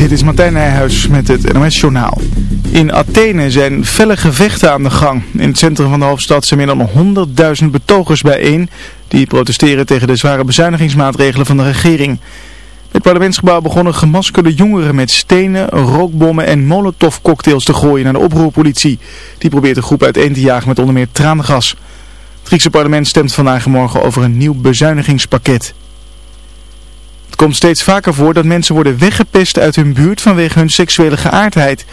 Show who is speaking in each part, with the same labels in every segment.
Speaker 1: Dit is Martijn Nijhuis met het NOS Journaal. In Athene zijn felle gevechten aan de gang. In het centrum van de hoofdstad zijn meer dan 100.000 betogers bijeen... die protesteren tegen de zware bezuinigingsmaatregelen van de regering. Het parlementsgebouw begonnen gemaskerde jongeren met stenen, rookbommen en molotovcocktails te gooien naar de oproerpolitie. Die probeert de groep uiteen te jagen met onder meer tranengas. Het Griekse parlement stemt vandaag en morgen over een nieuw bezuinigingspakket. Het komt steeds vaker voor dat mensen worden weggepest uit hun buurt vanwege hun seksuele geaardheid.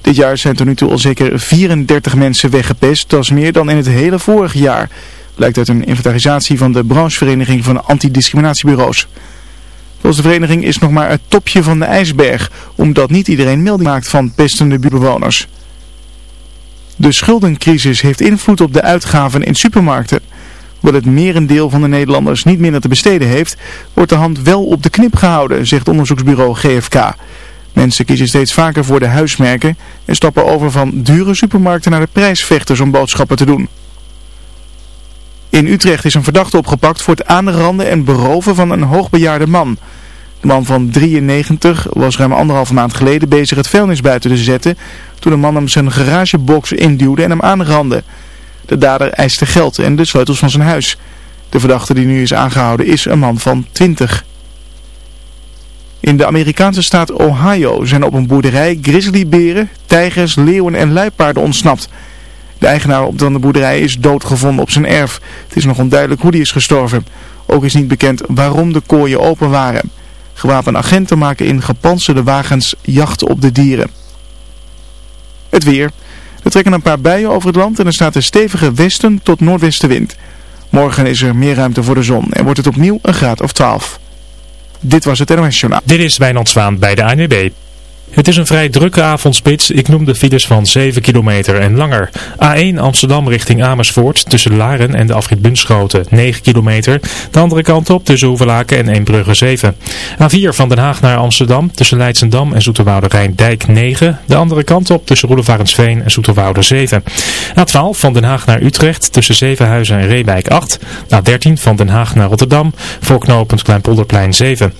Speaker 1: Dit jaar zijn tot nu toe al zeker 34 mensen weggepest, dat is meer dan in het hele vorige jaar. Blijkt uit een inventarisatie van de branchevereniging van antidiscriminatiebureaus. Volgens de vereniging is nog maar het topje van de ijsberg, omdat niet iedereen melding maakt van pestende buurtbewoners. De schuldencrisis heeft invloed op de uitgaven in supermarkten. Hoewel het merendeel van de Nederlanders niet minder te besteden heeft, wordt de hand wel op de knip gehouden, zegt onderzoeksbureau GFK. Mensen kiezen steeds vaker voor de huismerken en stappen over van dure supermarkten naar de prijsvechters om boodschappen te doen. In Utrecht is een verdachte opgepakt voor het aanranden en beroven van een hoogbejaarde man. De man van 93 was ruim anderhalve maand geleden bezig het vuilnis buiten te zetten toen een man hem zijn garagebox induwde en hem aanrandde. De dader eiste geld en de sleutels van zijn huis. De verdachte die nu is aangehouden is een man van 20. In de Amerikaanse staat Ohio zijn op een boerderij grizzlyberen, tijgers, leeuwen en luipaarden ontsnapt. De eigenaar op de boerderij is doodgevonden op zijn erf. Het is nog onduidelijk hoe die is gestorven. Ook is niet bekend waarom de kooien open waren. Gewapende agenten maken in gepantserde wagens jacht op de dieren. Het weer. Er trekken een paar buien over het land en er staat een stevige westen tot noordwestenwind. Morgen is er meer ruimte voor de zon en wordt het opnieuw een graad of 12. Dit was het NOS.
Speaker 2: Dit is Wijnand Zwaan bij de ANWB. Het is een vrij drukke avondspits. Ik noem de files van 7 kilometer en langer. A1 Amsterdam richting Amersfoort tussen Laren en de afrit Bunschoten 9 kilometer. De andere kant op tussen Hoevelaken en Eembrugge 7. A4 van Den Haag naar Amsterdam tussen Leidsendam en Zoeterwoude Rijndijk 9. De andere kant op tussen Roelevarensveen en Zoeterwoude 7. A12 van Den Haag naar Utrecht tussen Zevenhuizen en Reewijk 8. A13 van Den Haag naar Rotterdam voor knooppunt Kleinpolderplein 7.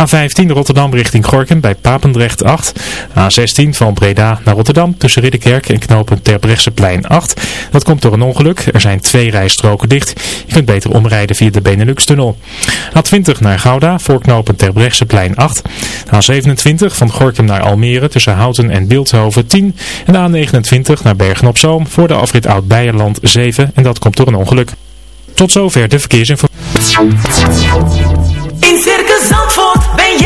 Speaker 2: A15 Rotterdam richting Gorkum bij Papendrecht 8. A16 van Breda naar Rotterdam tussen Ridderkerk en knooppunt Terbrechtseplein 8. Dat komt door een ongeluk. Er zijn twee rijstroken dicht. Je kunt beter omrijden via de Benelux-tunnel. A20 naar Gouda voor knooppunt Terbrechtseplein 8. A27 van Gorkum naar Almere tussen Houten en Beeldhoven 10. En de A29 naar Bergen-op-Zoom voor de afrit Oud-Beierland 7. En dat komt door een ongeluk. Tot zover de verkeersinformatie.
Speaker 3: In Circus Zandvoort ben artiest.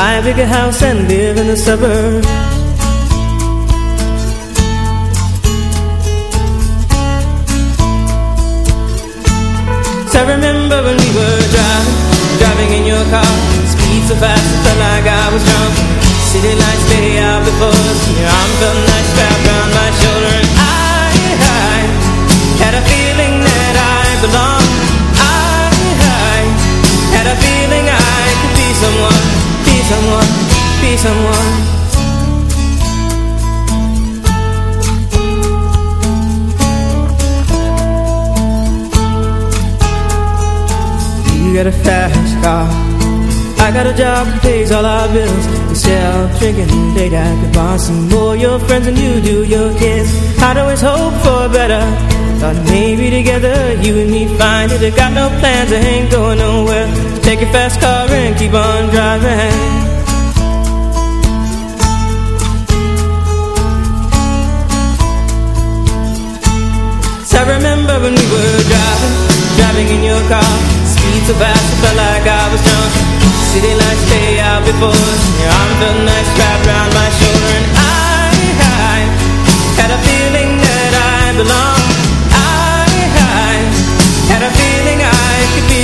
Speaker 4: Buy a bigger house and live in the suburbs. I remember when we were driving Driving in your car. Speed so fast it felt like I was drunk. City lights lay out before us. Your arm felt nice wrapped around my someone be someone. You got a fast car. I got a job that pays all our bills. Instead of drinking late at the bar Some more your friends than you do your kids. I'd always hope for better Thought maybe together you and me find it. I got no plans, I ain't going nowhere. So Take your fast car and keep on driving. So I remember when we were driving Driving in your car. Speed so fast, I felt like I was drunk. City lights stay out before us. Your arm felt nice wrapped around my shoulder. And I, I had a feeling that I belonged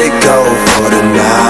Speaker 5: let it go for the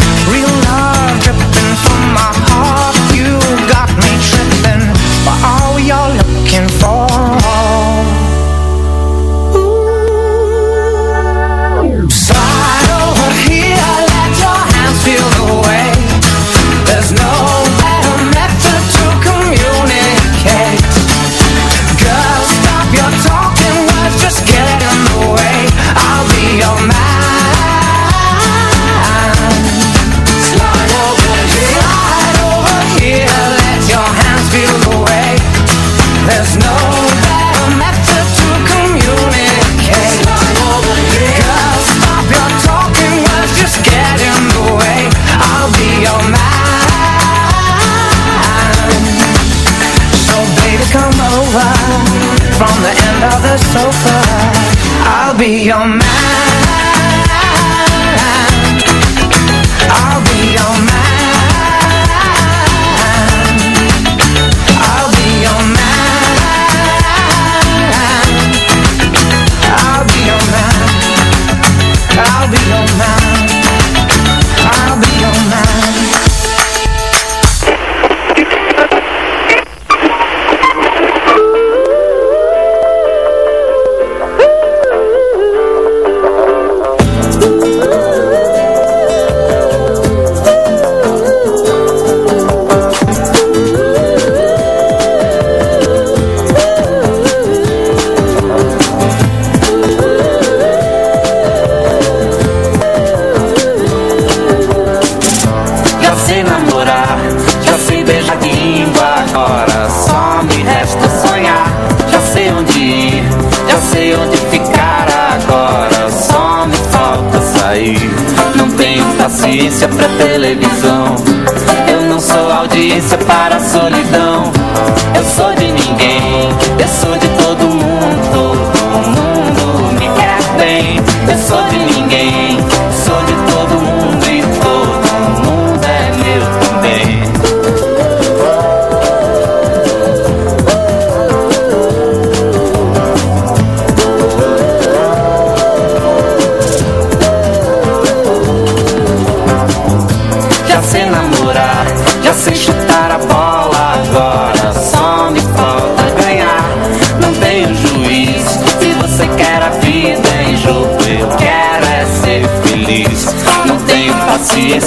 Speaker 6: be your man.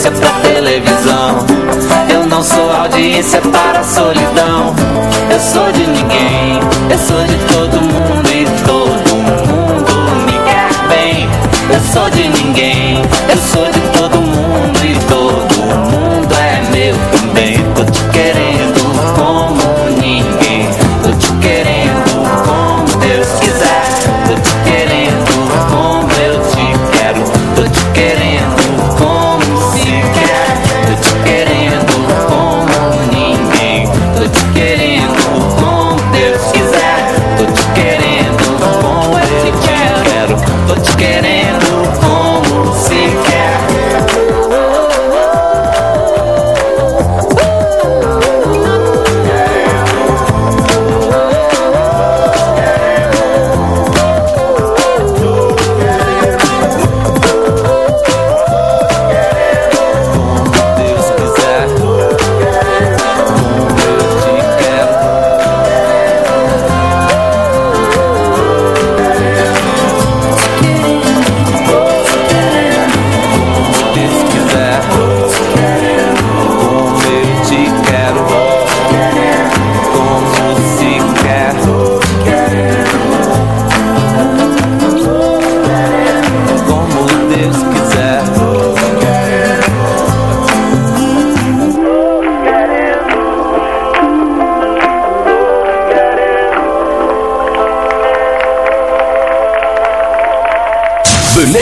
Speaker 7: audiência pra televisão. Eu não sou audiência para a solidão. Eu sou de ninguém.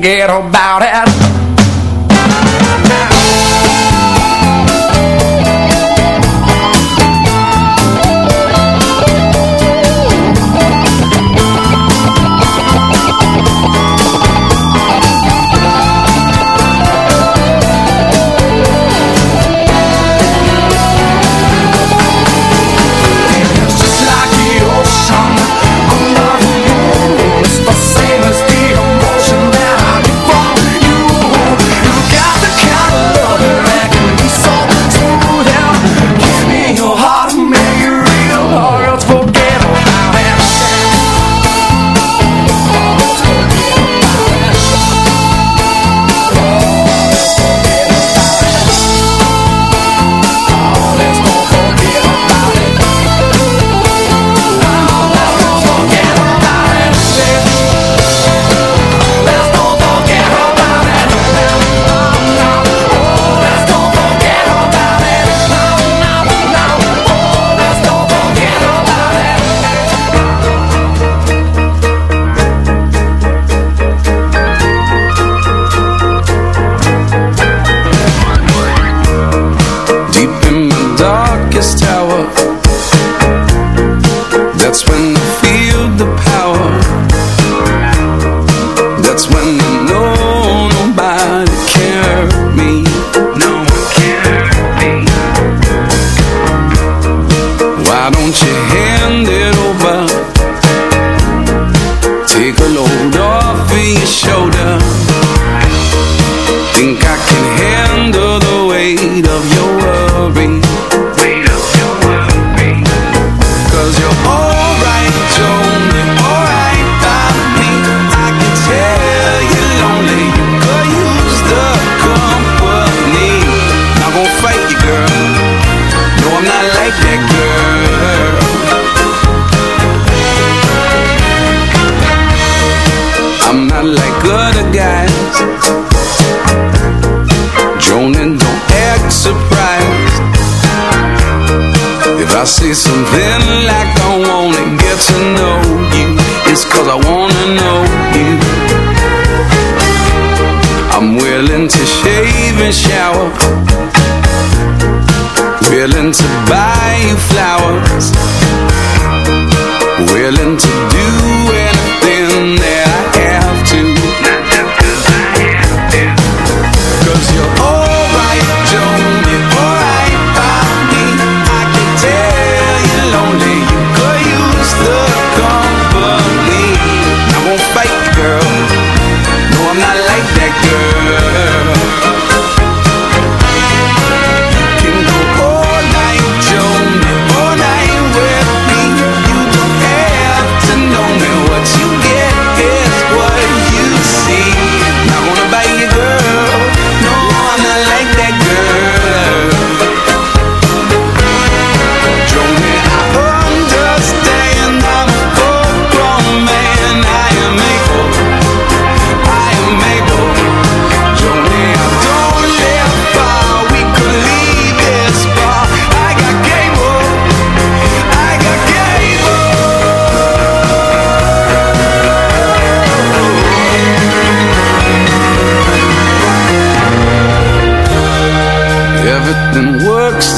Speaker 8: geer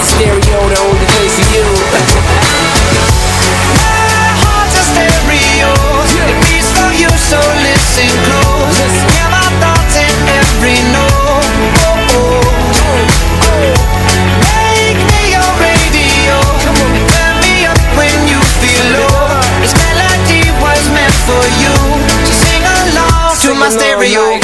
Speaker 9: stereo, the only place for you.
Speaker 10: My heart's a stereo. It beats for you, so listen close. Hear my thoughts in every note. Oh, oh. oh. Make me your radio. Turn me up when you feel low. Uh-huh. This melody was meant for you. So sing along to my stereo.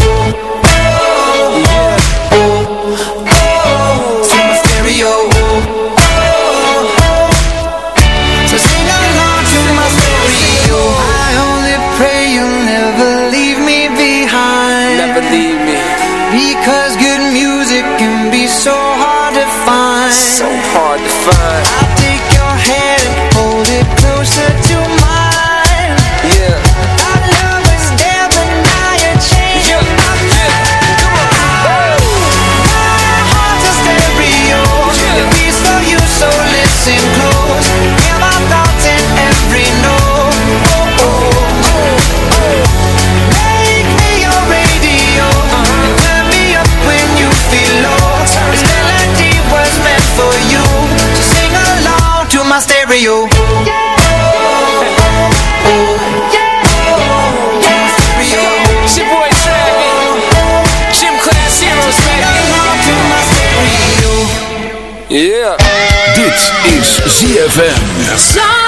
Speaker 11: ZFM.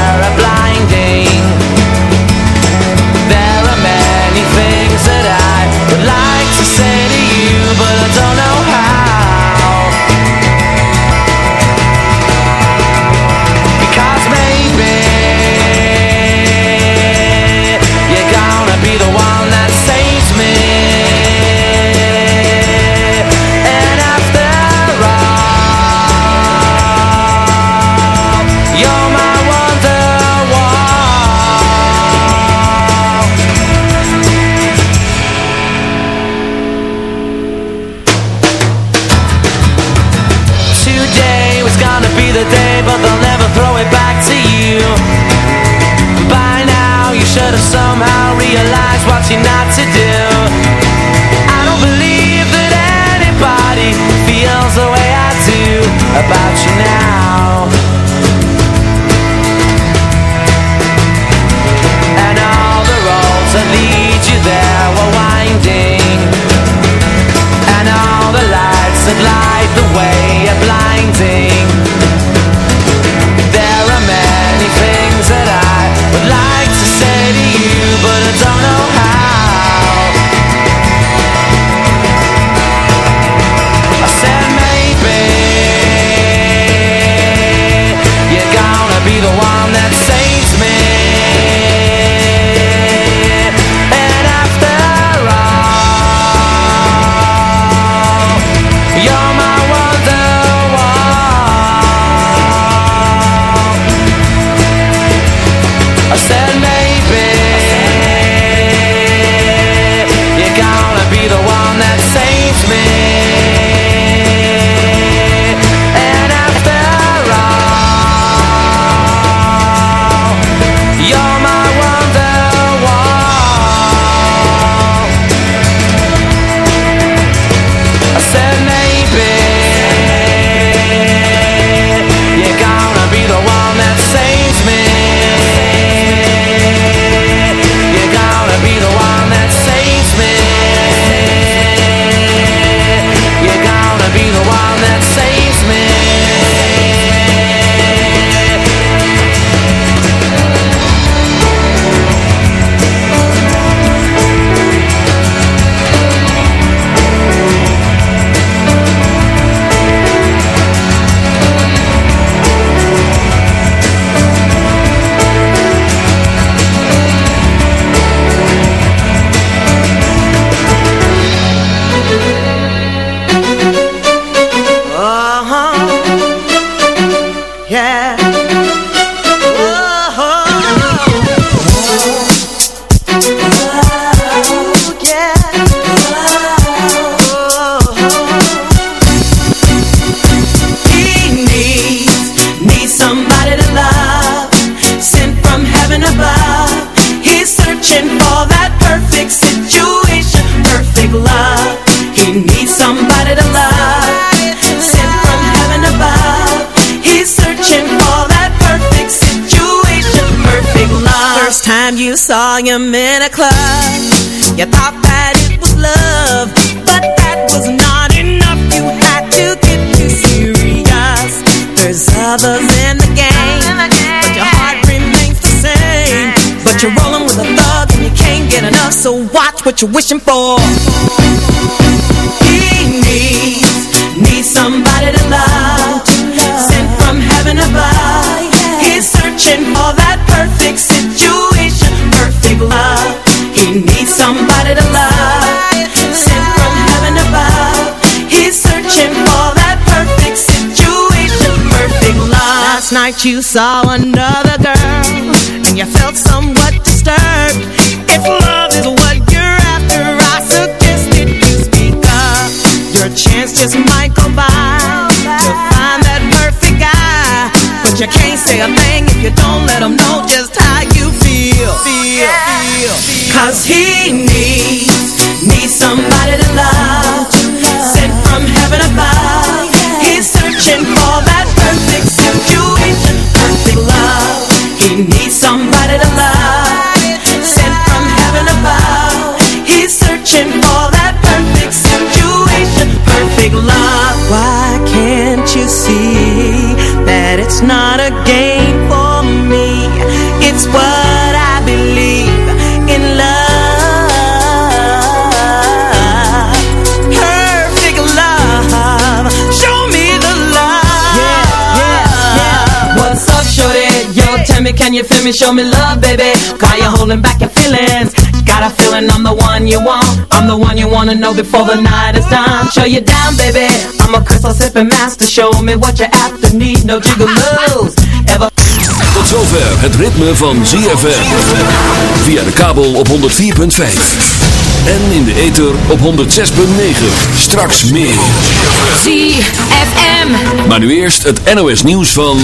Speaker 12: what you're
Speaker 6: wishing for. He needs Needs somebody to love. Sent from heaven above. He's searching for that perfect situation Perfect love. He needs somebody to love. Sent from heaven above. He's searching for that perfect situation Perfect love. Last night you saw another girl And you felt somewhat say a thing. If you don't let him know just how you feel Feel, feel, feel. Cause he needs, needs somebody to love. Sent from heaven above. He's searching for that perfect situation Perfect love. He needs somebody to love. Sent from heaven above. He's searching for that perfect situation Perfect love. Why can't you see That it's not a me, can you feel me? Show me love, baby Why you holding back your feelings? Got a feeling I'm the one you want I'm the one you wanna know before the night is done Show you down, baby I'm a crystal sipping master Show me what you after need No jiggaloos Ever
Speaker 13: Tot zover het ritme van ZFM. Via de kabel op 104.5. En in de ether op 106.9. Straks meer.
Speaker 11: ZFM.
Speaker 13: Maar nu eerst het NOS nieuws van...